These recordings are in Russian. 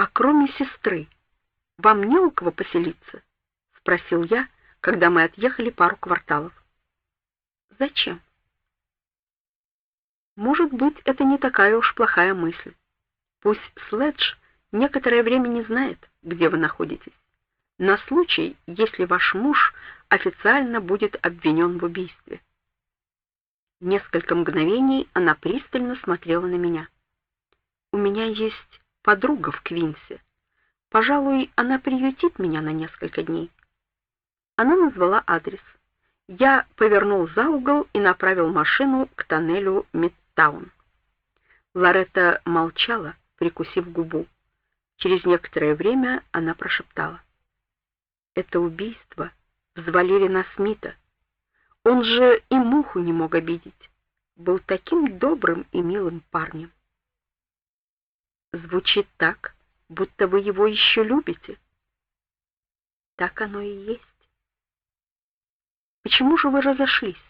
А кроме сестры, вам не у кого поселиться? спросил я, когда мы отъехали пару кварталов. Зачем? Может быть, это не такая уж плохая мысль. Пусть Следж некоторое время не знает, где вы находитесь, на случай, если ваш муж официально будет обвинен в убийстве. Несколько мгновений она пристально смотрела на меня. У меня есть подруга в Квинсе. Пожалуй, она приютит меня на несколько дней. Она назвала адрес. Я повернул за угол и направил машину к тоннелю Мидтаун. Лоретта молчала, прикусив губу. Через некоторое время она прошептала: "Это убийство взвалили на Смита. Он же и муху не мог обидеть. Был таким добрым и милым парнем". Звучит так, будто вы его еще любите. Так оно и есть. Почему же вы разошлись?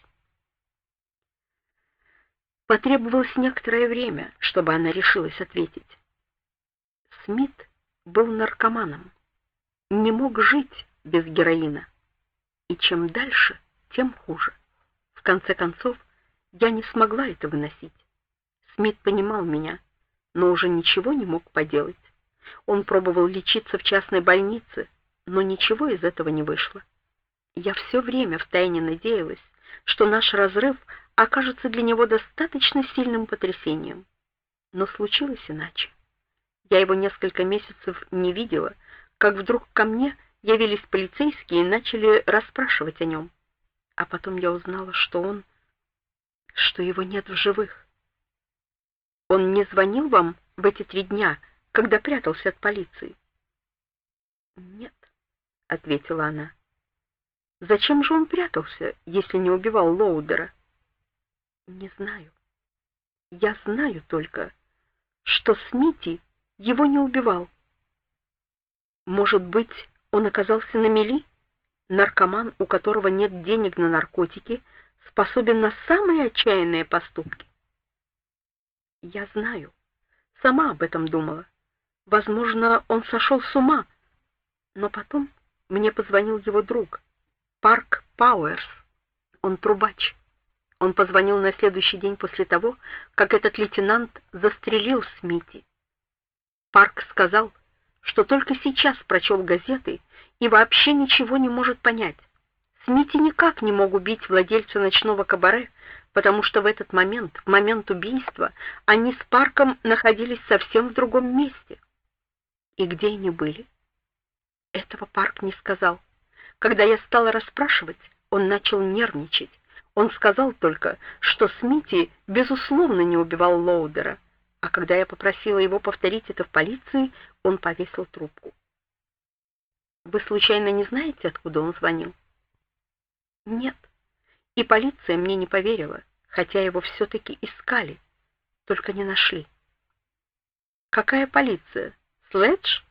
Потребовалось некоторое время, чтобы она решилась ответить. Смит был наркоманом, не мог жить без героина. И чем дальше, тем хуже. В конце концов, я не смогла это выносить. Смит понимал меня, но уже ничего не мог поделать. Он пробовал лечиться в частной больнице, но ничего из этого не вышло. Я все время втайне надеялась, что наш разрыв окажется для него достаточно сильным потрясением. Но случилось иначе. Я его несколько месяцев не видела, как вдруг ко мне явились полицейские и начали расспрашивать о нем. А потом я узнала, что он что его нет в живых. Он не звонил вам в эти три дня, когда прятался от полиции? Нет, ответила она. Зачем же он прятался, если не убивал Лоудера? Не знаю. Я знаю только, что Смити его не убивал. Может быть, он оказался на мели? Наркоман, у которого нет денег на наркотики, способен на самые отчаянные поступки. Я знаю. Сама об этом думала. Возможно, он сошел с ума. Но потом мне позвонил его друг. Парк Пауэрс. Он трубач. Он позвонил на следующий день после того, как этот лейтенант застрелил Смити. Парк сказал, что только сейчас прочел газеты и вообще ничего не может понять. Смити никак не мог убить владельца ночного кабаре, потому что в этот момент, в момент убийства, они с Парком находились совсем в другом месте. И где они были? Этого Парк не сказал. Когда я стала расспрашивать, он начал нервничать. Он сказал только, что Смити безусловно не убивал Лоудера, а когда я попросила его повторить это в полиции, он повесил трубку. Вы случайно не знаете, откуда он звонил? Нет. И полиция мне не поверила, хотя его все таки искали, только не нашли. Какая полиция? Следж?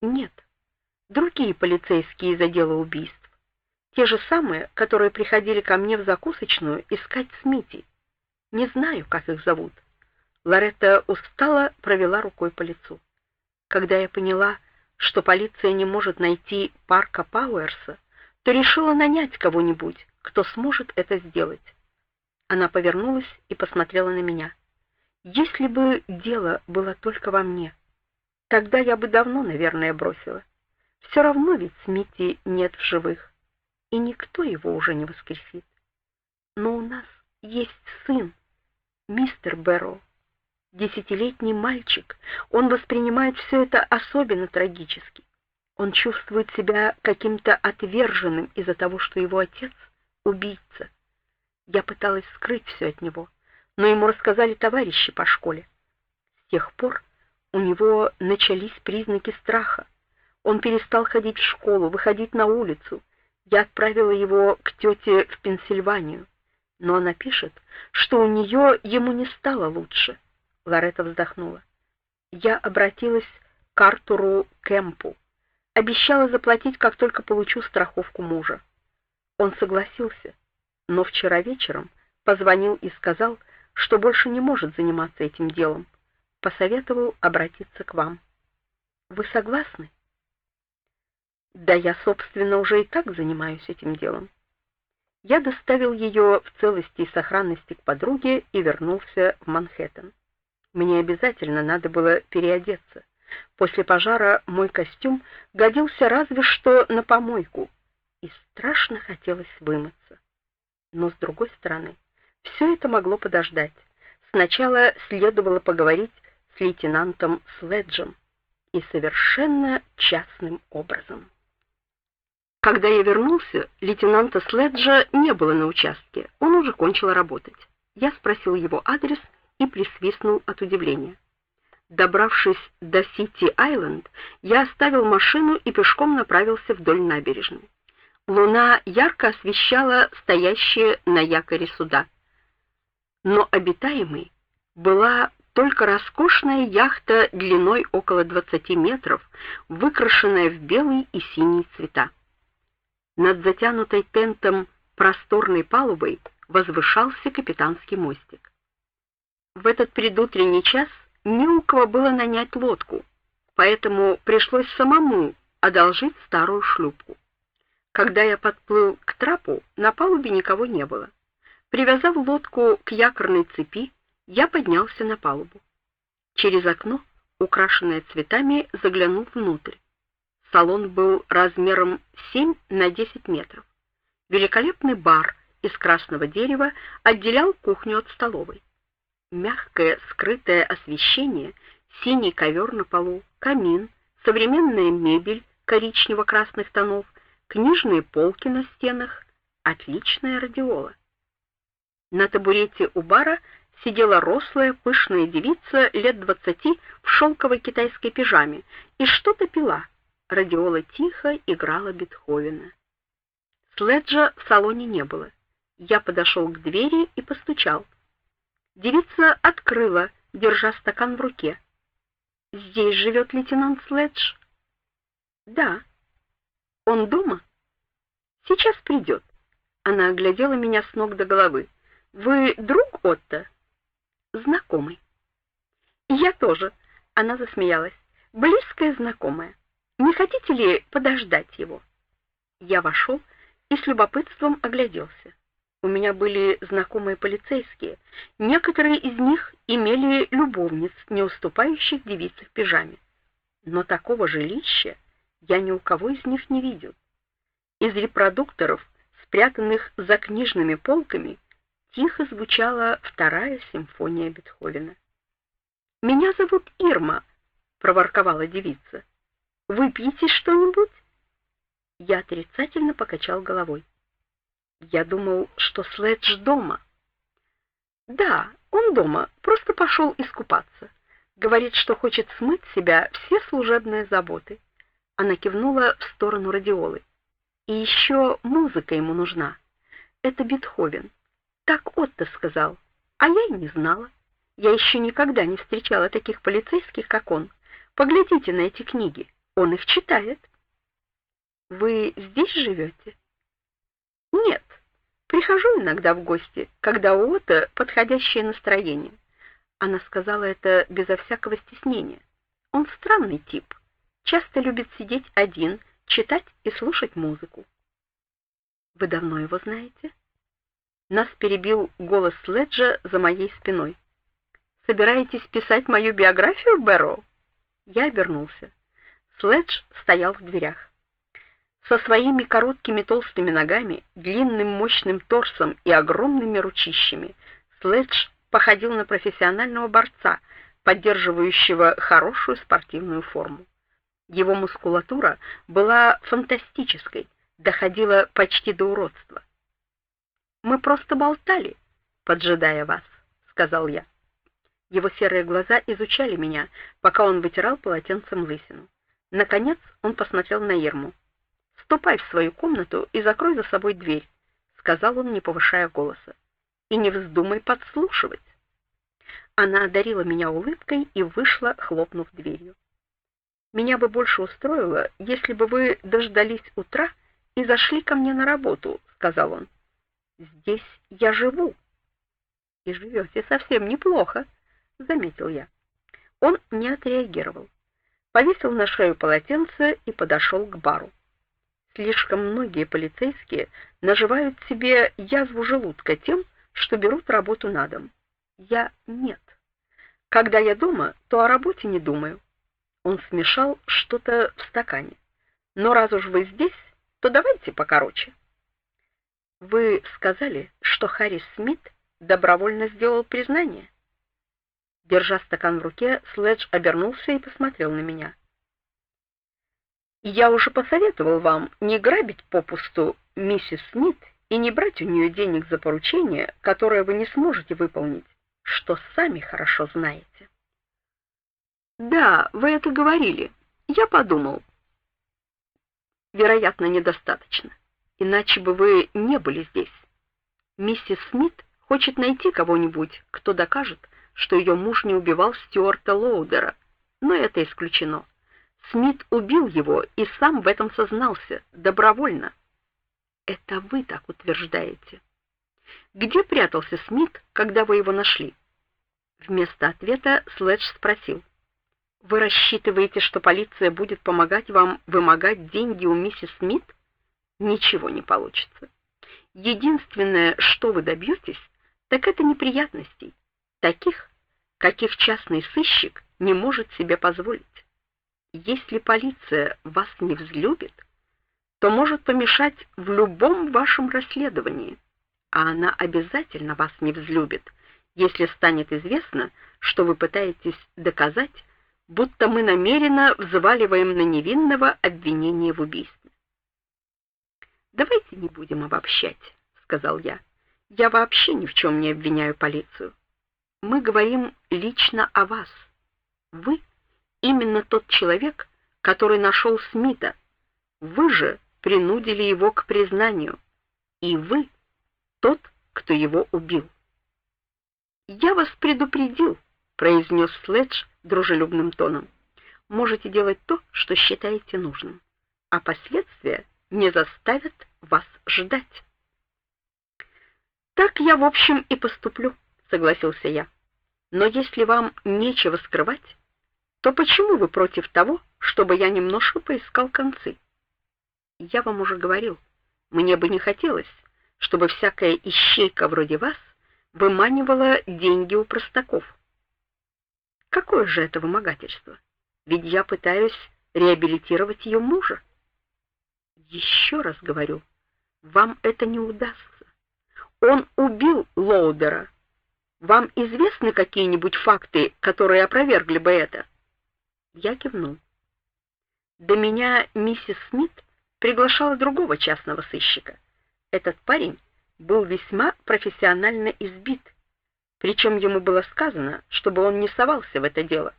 Нет другие полицейские из отдела убийств, те же самые, которые приходили ко мне в закусочную искать Смити. Не знаю, как их зовут. Лоретта устало провела рукой по лицу. Когда я поняла, что полиция не может найти Парка Пауэрса, то решила нанять кого-нибудь, кто сможет это сделать. Она повернулась и посмотрела на меня. Если бы дело было только во мне, тогда я бы давно, наверное, бросила. Все равно ведь Смити нет в живых, и никто его уже не воскресит. Но у нас есть сын, мистер Бэрроу, десятилетний мальчик. Он воспринимает все это особенно трагически. Он чувствует себя каким-то отверженным из-за того, что его отец убийца. Я пыталась скрыть все от него, но ему рассказали товарищи по школе. С тех пор у него начались признаки страха. Он перестал ходить в школу, выходить на улицу. Я отправила его к тете в Пенсильванию, но она пишет, что у нее ему не стало лучше. Лоретта вздохнула. Я обратилась к Артуру Кемпу, обещала заплатить, как только получу страховку мужа. Он согласился, но вчера вечером позвонил и сказал, что больше не может заниматься этим делом. Посоветовал обратиться к вам. Вы согласны? Да я, собственно, уже и так занимаюсь этим делом. Я доставил ее в целости и сохранности к подруге и вернулся в Манхэттен. Мне обязательно надо было переодеться. После пожара мой костюм годился разве что на помойку, и страшно хотелось вымыться. Но с другой стороны, все это могло подождать. Сначала следовало поговорить с лейтенантом Следжем и совершенно частным образом. Когда я вернулся, лейтенанта Следжа не было на участке. Он уже кончил работать. Я спросил его адрес и присвистнул от удивления. Добравшись до Сити-Айленд, я оставил машину и пешком направился вдоль набережной. Луна ярко освещала стоящие на якоре суда. Но обитаемой была только роскошная яхта длиной около 20 метров, выкрашенная в белый и синий цвета. Над затянутой тентом просторной палубой возвышался капитанский мостик. В этот предутренний час не у кого было нанять лодку, поэтому пришлось самому одолжить старую шлюпку. Когда я подплыл к трапу, на палубе никого не было. Привязав лодку к якорной цепи, я поднялся на палубу. Через окно, украшенное цветами, заглянул внутрь. Салон был размером 7 на 10 метров. Великолепный бар из красного дерева отделял кухню от столовой. Мягкое скрытое освещение, синий ковер на полу, камин, современная мебель коричнево-красных тонов — книжные полки на стенах, отличная радиола. На табурете у бара сидела рослая, пышная девица лет двадцати в шелковой китайской пижаме и что-то пила. Радиола тихо играла Бетховена. Следжа в салоне не было. Я подошел к двери и постучал. Девица открыла, держа стакан в руке. Здесь живет лейтенант Следж? Да. Он дома? Сейчас придет. Она оглядела меня с ног до головы. Вы друг Отто? Знакомый. Я тоже. Она засмеялась. Близкая знакомая. Не хотите ли подождать его? Я вошел и с любопытством огляделся. У меня были знакомые полицейские. Некоторые из них имели любовниц, не уступающих девице в пижаме. Но такого жилища я ни у кого из них не видел. Из репродукторов, спрятанных за книжными полками, тихо звучала вторая симфония Бетховена. "Меня зовут Ирма", проворковала девица. "Выпьете что-нибудь?" Я отрицательно покачал головой. Я думал, что Следж дома. Да, он дома, просто пошел искупаться. Говорит, что хочет смыть с себя все служебные заботы. Она кивнула в сторону радиолы. И еще музыка ему нужна. Это Бетховен. Так Отто сказал. А я и не знала. Я еще никогда не встречала таких полицейских, как он. Поглядите на эти книги. Он их читает. Вы здесь живете?» Нет. Прихожу иногда в гости, когда у Отто подходящее настроение. Она сказала это безо всякого стеснения. Он странный тип часто любит сидеть один, читать и слушать музыку. Вы давно его знаете? Нас перебил голос Следжа за моей спиной. Собираетесь писать мою биографию, Бэро? Я обернулся. Следж стоял в дверях. Со своими короткими толстыми ногами, длинным мощным торсом и огромными ручищами Следж походил на профессионального борца, поддерживающего хорошую спортивную форму. Его мускулатура была фантастической, доходила почти до уродства. Мы просто болтали, поджидая вас, сказал я. Его серые глаза изучали меня, пока он вытирал полотенцем лысину. Наконец, он посмотрел на Ерму. "Ступай в свою комнату и закрой за собой дверь", сказал он, не повышая голоса. "И не вздумай подслушивать". Она одарила меня улыбкой и вышла, хлопнув дверью. Меня бы больше устроило, если бы вы дождались утра и зашли ко мне на работу, сказал он. Здесь я живу. И живете совсем неплохо, заметил я. Он не отреагировал. повесил на шею полотенце и подошел к бару. Слишком многие полицейские наживают себе язву желудка тем, что берут работу на дом. Я нет. Когда я дома, то о работе не думаю. Он смешал что-то в стакане. Но раз уж вы здесь, то давайте покороче. Вы сказали, что Харрис Смит добровольно сделал признание. Держа стакан в руке, Следж обернулся и посмотрел на меня. Я уже посоветовал вам не грабить попусту миссис Смит и не брать у нее денег за поручение, которое вы не сможете выполнить, что сами хорошо знаете. Да, вы это говорили. Я подумал. Вероятно, недостаточно. Иначе бы вы не были здесь. Миссис Смит хочет найти кого-нибудь, кто докажет, что ее муж не убивал Стюарта Лоудера, но это исключено. Смит убил его и сам в этом сознался добровольно. Это вы так утверждаете. Где прятался Смит, когда вы его нашли? Вместо ответа Следж спросил: Вы рассчитываете, что полиция будет помогать вам вымогать деньги у миссис Смит? Ничего не получится. Единственное, что вы добьетесь, так это неприятностей таких, каких частный сыщик не может себе позволить. Если полиция вас не взлюбит, то может помешать в любом вашем расследовании, а она обязательно вас не взлюбит, если станет известно, что вы пытаетесь доказать, будто мы намеренно взваливаем на невинного обвинение в убийстве. Давайте не будем обобщать, сказал я. Я вообще ни в чем не обвиняю полицию. Мы говорим лично о вас. Вы именно тот человек, который нашел Смита. Вы же принудили его к признанию, и вы тот, кто его убил. Я вас предупредил, произнес Следж дружелюбным тоном. Можете делать то, что считаете нужным, а последствия не заставят вас ждать. Так я, в общем, и поступлю согласился я. Но если вам нечего скрывать, то почему вы против того, чтобы я немножко поискал концы? Я вам уже говорил, мне бы не хотелось, чтобы всякая ищейка вроде вас выманивала деньги у простаков. Какое же это вымогательство? Ведь я пытаюсь реабилитировать ее мужа. Еще раз говорю, вам это не удастся. Он убил Лоудера вам известны какие-нибудь факты, которые опровергли бы это? Я кивнул. До меня миссис Смит приглашала другого частного сыщика. Этот парень был весьма профессионально избит, причем ему было сказано, чтобы он не совался в это дело.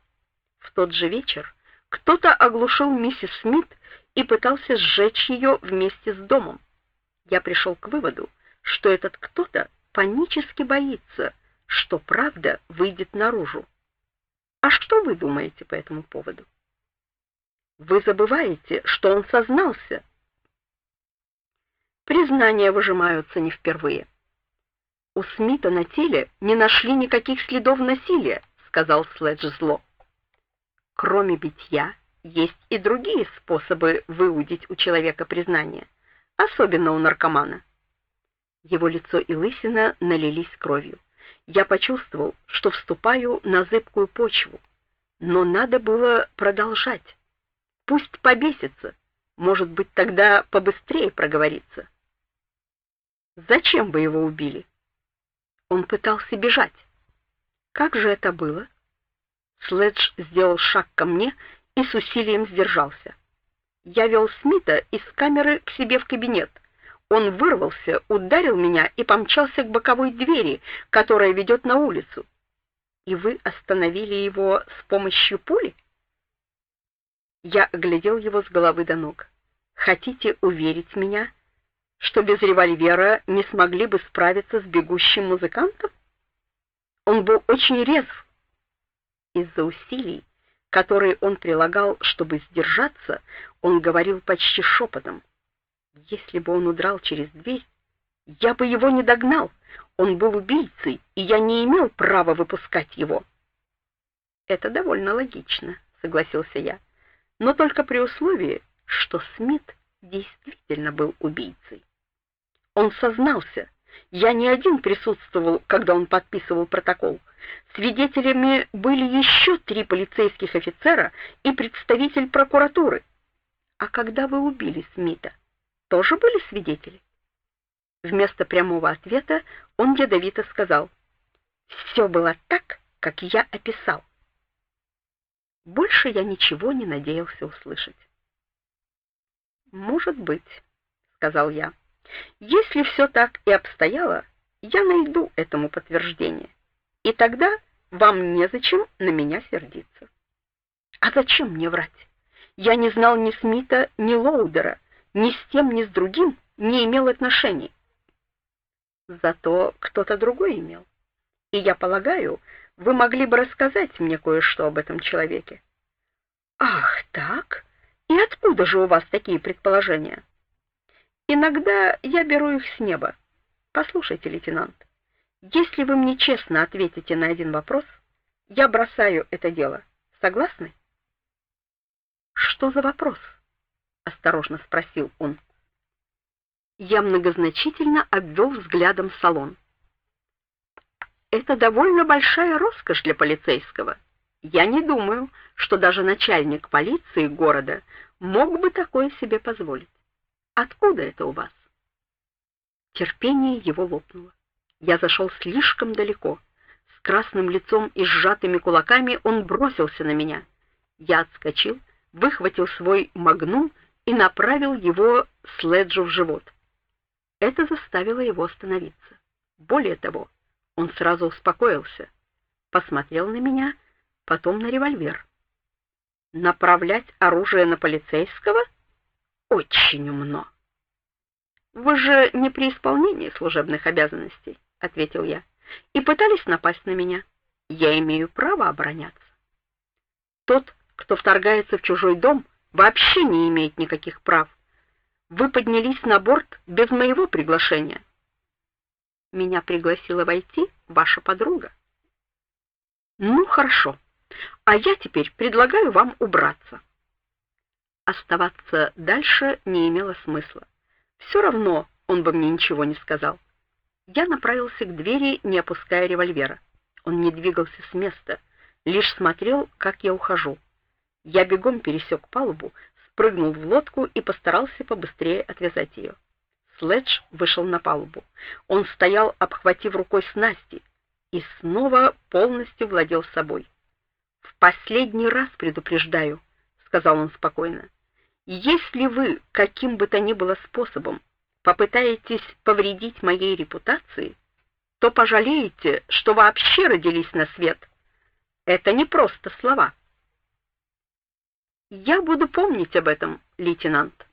В тот же вечер кто-то оглушил миссис Смит и пытался сжечь ее вместе с домом. Я пришел к выводу, что этот кто-то панически боится, что правда выйдет наружу. А что вы думаете по этому поводу? Вы забываете, что он сознался. Признания выжимаются не впервые. У Смита на теле не нашли никаких следов насилия, сказал Следж зло. Кроме битья, есть и другие способы выудить у человека признание, особенно у наркомана. Его лицо и лысина налились кровью я почувствовал, что вступаю на зыбкую почву, но надо было продолжать. Пусть побесится, может быть, тогда побыстрее проговорится. Зачем вы его убили? Он пытался бежать. Как же это было? Следж сделал шаг ко мне и с усилием сдержался. Я вел Смита из камеры к себе в кабинет. Он вырвался, ударил меня и помчался к боковой двери, которая ведет на улицу. И вы остановили его с помощью пули? Я оглядел его с головы до ног. Хотите уверить меня, что без револьвера не смогли бы справиться с бегущим музыкантом? Он был очень резв. Из-за усилий, которые он прилагал, чтобы сдержаться, он говорил почти шепотом. Если бы он удрал через дверь, я бы его не догнал. Он был убийцей, и я не имел права выпускать его. Это довольно логично, согласился я. но только при условии, что Смит действительно был убийцей. Он сознался. Я не один присутствовал, когда он подписывал протокол. Свидетелями были еще три полицейских офицера и представитель прокуратуры. А когда вы убили Смита, тоже были свидетели? Вместо прямого ответа он ядовито сказал: «Все было так, как я описал". Больше я ничего не надеялся услышать. "Может быть", сказал я. "Если все так и обстояло, я найду этому подтверждение. И тогда вам незачем на меня сердиться". "А зачем мне врать? Я не знал ни Смита, ни Лоудера, ни с тем, ни с другим не имел отношений. Зато кто-то другой имел. И я полагаю, вы могли бы рассказать мне кое-что об этом человеке. Ах, так? И откуда же у вас такие предположения? Иногда я беру их с неба. Послушайте, лейтенант, если вы мне честно ответите на один вопрос, я бросаю это дело. Согласны? Что за вопрос? осторожно спросил он. Я многозначительно обвел взглядом салон. Это довольно большая роскошь для полицейского. Я не думаю, что даже начальник полиции города мог бы такое себе позволить. Откуда это у вас? Терпение его лопнуло. Я зашел слишком далеко. С красным лицом и сжатыми кулаками он бросился на меня. Я отскочил, выхватил свой магнум и направил его Следжу в живот. Это заставило его остановиться. Более того, он сразу успокоился, посмотрел на меня, потом на револьвер. Направлять оружие на полицейского очень умно. Вы же не при исполнении служебных обязанностей, ответил я. И пытались напасть на меня. Я имею право обороняться. Тот, кто вторгается в чужой дом, вообще не имеет никаких прав. Вы поднялись на борт без моего приглашения. Меня пригласила войти ваша подруга. Ну, хорошо. А я теперь предлагаю вам убраться. Оставаться дальше не имело смысла. Все равно он бы мне ничего не сказал. Я направился к двери, не опуская револьвера. Он не двигался с места, лишь смотрел, как я ухожу. Я бегом пересек палубу, спрыгнул в лодку и постарался побыстрее отвязать ее. Следж вышел на палубу. Он стоял, обхватив рукой снасти, и снова полностью владел собой. "В последний раз предупреждаю", сказал он спокойно. "Если вы каким бы то ни было способом попытаетесь повредить моей репутации, то пожалеете, что вообще родились на свет. Это не просто слова. Я буду помнить об этом, лейтенант.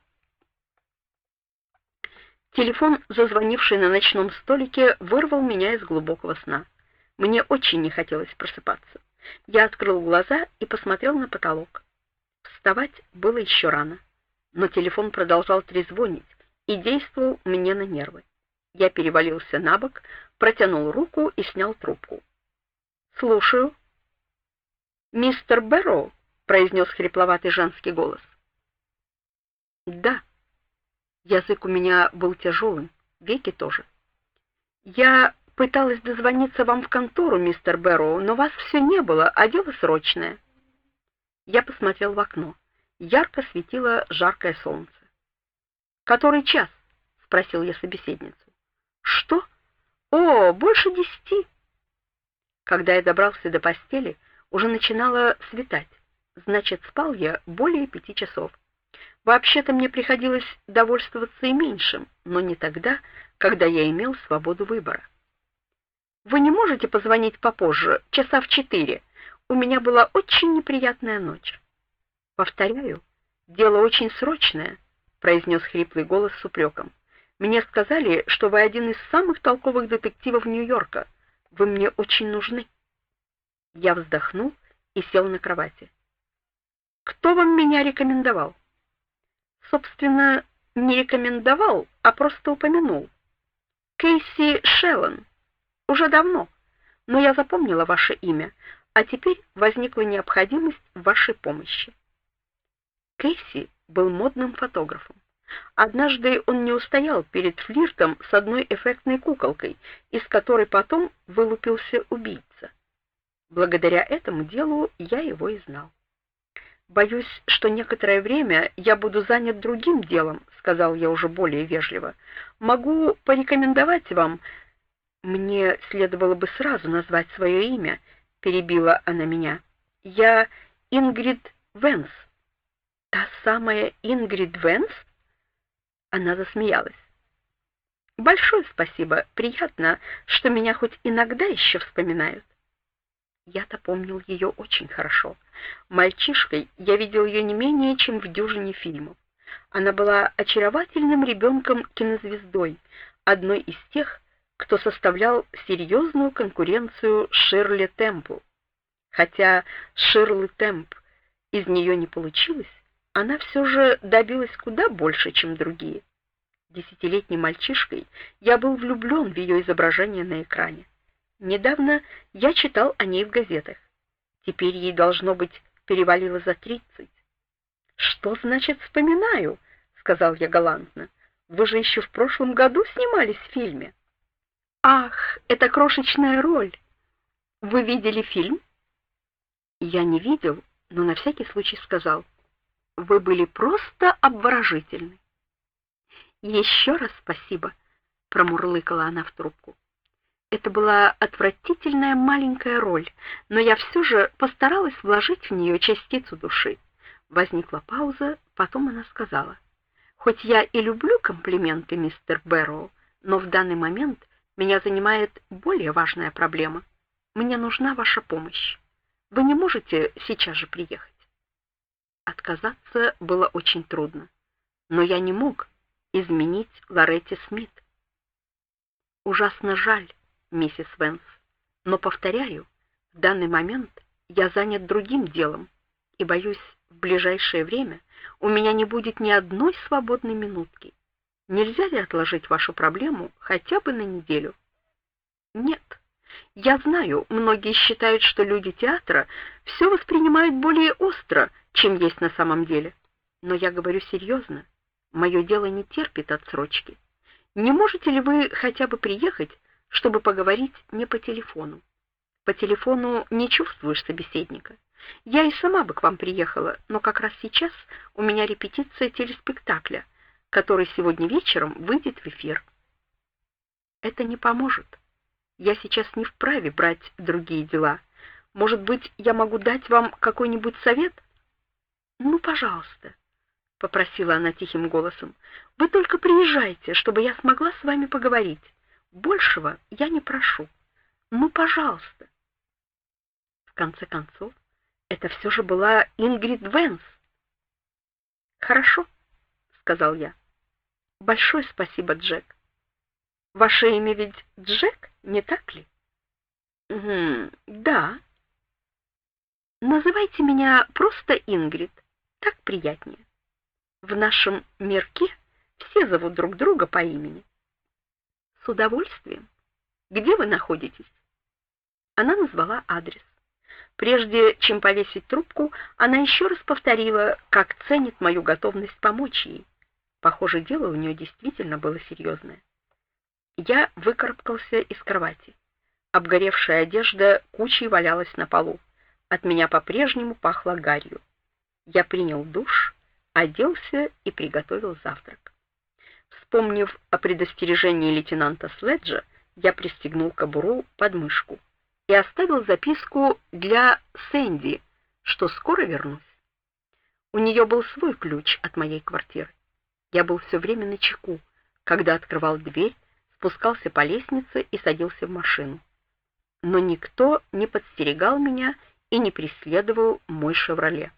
Телефон, зазвонивший на ночном столике, вырвал меня из глубокого сна. Мне очень не хотелось просыпаться. Я открыл глаза и посмотрел на потолок. Вставать было еще рано, но телефон продолжал трезвонить и действовал мне на нервы. Я перевалился на бок, протянул руку и снял трубку. "Слушаю. Мистер Бэрроу?" произнес хрипловатый женский голос. Да. Язык у меня был тяжелым, веки тоже. Я пыталась дозвониться вам в контору, мистер Бэрроу, но вас все не было, а дело срочное. Я посмотрел в окно. Ярко светило жаркое солнце. Который час? спросил я собеседницу. Что? О, больше десяти. Когда я добрался до постели, уже начинало светать. Значит, спал я более пяти часов. Вообще-то мне приходилось довольствоваться и меньшим, но не тогда, когда я имел свободу выбора. Вы не можете позвонить попозже, часа в четыре. У меня была очень неприятная ночь. Повторяю, дело очень срочное, произнес хриплый голос с упреком. Мне сказали, что вы один из самых толковых детективов Нью-Йорка. Вы мне очень нужны. Я вздохнул и сел на кровати. Кто вам меня рекомендовал? Собственно, не рекомендовал, а просто упомянул. Кейси Шеллон. Уже давно, но я запомнила ваше имя, а теперь возникла необходимость в вашей помощи. Кейси был модным фотографом. Однажды он не устоял перед флиртом с одной эффектной куколкой, из которой потом вылупился убийца. Благодаря этому делу я его и знал. Боюсь, что некоторое время я буду занят другим делом, сказал я уже более вежливо. Могу порекомендовать вам мне следовало бы сразу назвать свое имя, перебила она меня. Я Ингрид Венс. Та самая Ингрид Венс? Она засмеялась. Большое спасибо. Приятно, что меня хоть иногда еще вспоминают. Я-то помнил ее очень хорошо. Мальчишкой я видел ее не менее, чем в дюжине фильмов. Она была очаровательным ребенком-кинозвездой, одной из тех, кто составлял серьезную конкуренцию Ширли Темпл. Хотя Ширли Темп из нее не получилось, она все же добилась куда больше, чем другие. Десятилетним мальчишкой я был влюблен в ее изображение на экране. Недавно я читал о ней в газетах. Теперь ей должно быть перевалило за тридцать. Что значит вспоминаю, сказал я галантно. Вы же еще в прошлом году снимались в фильме. Ах, это крошечная роль. Вы видели фильм? Я не видел, но на всякий случай сказал: Вы были просто обворожительны. «Еще раз спасибо, промурлыкала она в трубку. Это была отвратительная маленькая роль, но я все же постаралась вложить в нее частицу души. Возникла пауза, потом она сказала: "Хоть я и люблю комплименты, мистер Бэрроу, но в данный момент меня занимает более важная проблема. Мне нужна ваша помощь. Вы не можете сейчас же приехать?" Отказаться было очень трудно, но я не мог изменить Лоретти Смит. Ужасно жаль, миссис Венс. Но повторяю, в данный момент я занят другим делом, и боюсь, в ближайшее время у меня не будет ни одной свободной минутки. Нельзя ли отложить вашу проблему хотя бы на неделю? Нет. Я знаю, многие считают, что люди театра все воспринимают более остро, чем есть на самом деле. Но я говорю серьезно. Мое дело не терпит отсрочки. Не можете ли вы хотя бы приехать чтобы поговорить не по телефону. По телефону не чувствуешь собеседника. Я и сама бы к вам приехала, но как раз сейчас у меня репетиция телеспектакля, который сегодня вечером выйдет в эфир. Это не поможет. Я сейчас не вправе брать другие дела. Может быть, я могу дать вам какой-нибудь совет? Ну, пожалуйста, попросила она тихим голосом. Вы только приезжайте, чтобы я смогла с вами поговорить. Большего я не прошу. Ну, пожалуйста. В конце концов, это все же была Ингрид Венс. Хорошо, сказал я. Большое спасибо, Джек. Ваше имя ведь Джек, не так ли? Да. Называйте меня просто Ингрид. Так приятнее. В нашем мирке все зовут друг друга по имени. С удовольствием. Где вы находитесь? Она назвала адрес. Прежде чем повесить трубку, она еще раз повторила, как ценит мою готовность помочь ей. Похоже, дело у нее действительно было серьезное. Я выкарабкался из кровати. Обгоревшая одежда кучей валялась на полу. От меня по-прежнему пахло гарью. Я принял душ, оделся и приготовил завтрак. Вспомнив о предостережении лейтенанта Следжа, я пристегнул кобуру под мышку и оставил записку для Сэнди, что скоро вернусь. У нее был свой ключ от моей квартиры. Я был все время на чеку, когда открывал дверь, спускался по лестнице и садился в машину. Но никто не подстерегал меня и не преследовал мой «Шевроле».